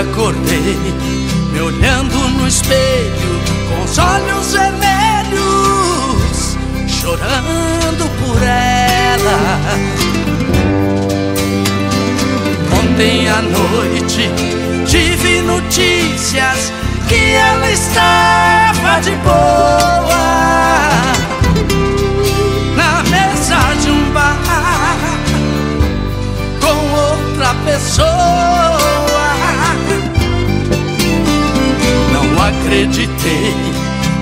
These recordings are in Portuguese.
acordei, me olhando no espelho, com os olhos vermelhos, chorando por ela. Ontem à noite tive notícias que ela estava de boa. na mesa de um bar com outra Pessoa acreditei,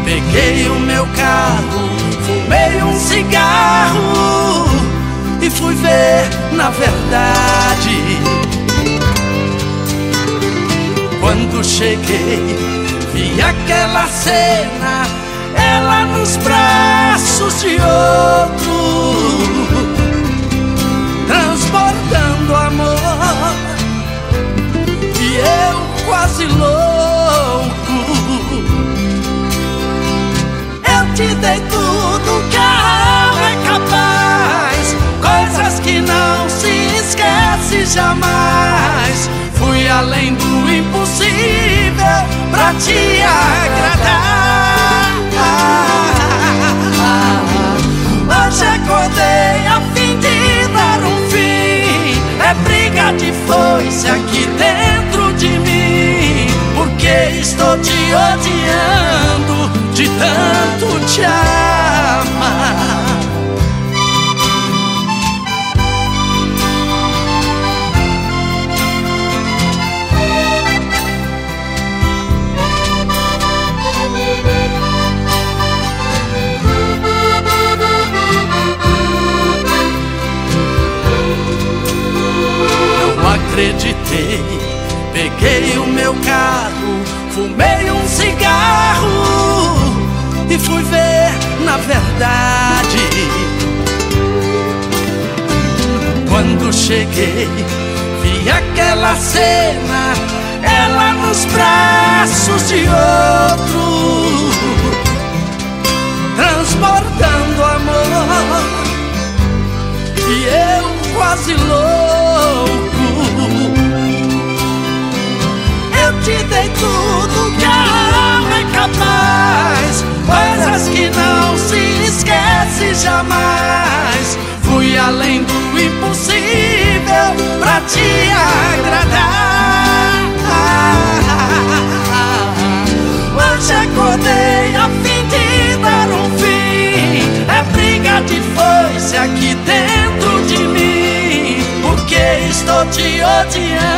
peguei o meu carro, fumei um cigarro e fui ver na verdade. Quando cheguei, vi aquela cena, ela nos braços de outro, jamais. Fui além do impossível pra te agradar. Hoje acordei a fim de dar um fim. É briga de foice aqui dentro de mim. Porque estou te odiando de tanto te amar. Acreditei, peguei o meu carro, fumei um cigarro e fui ver na verdade. Quando cheguei, vi aquela cena, ela nos braços de outro, transbordando amor e eu quase louco. Te dei tudo que a alma é capaz, coisas que não se esquece jamais. Fui além do impossível pra te agradar. Hoje acordei a fim de dar um fim. É briga de foice aqui dentro de mim. Porque estou te odiando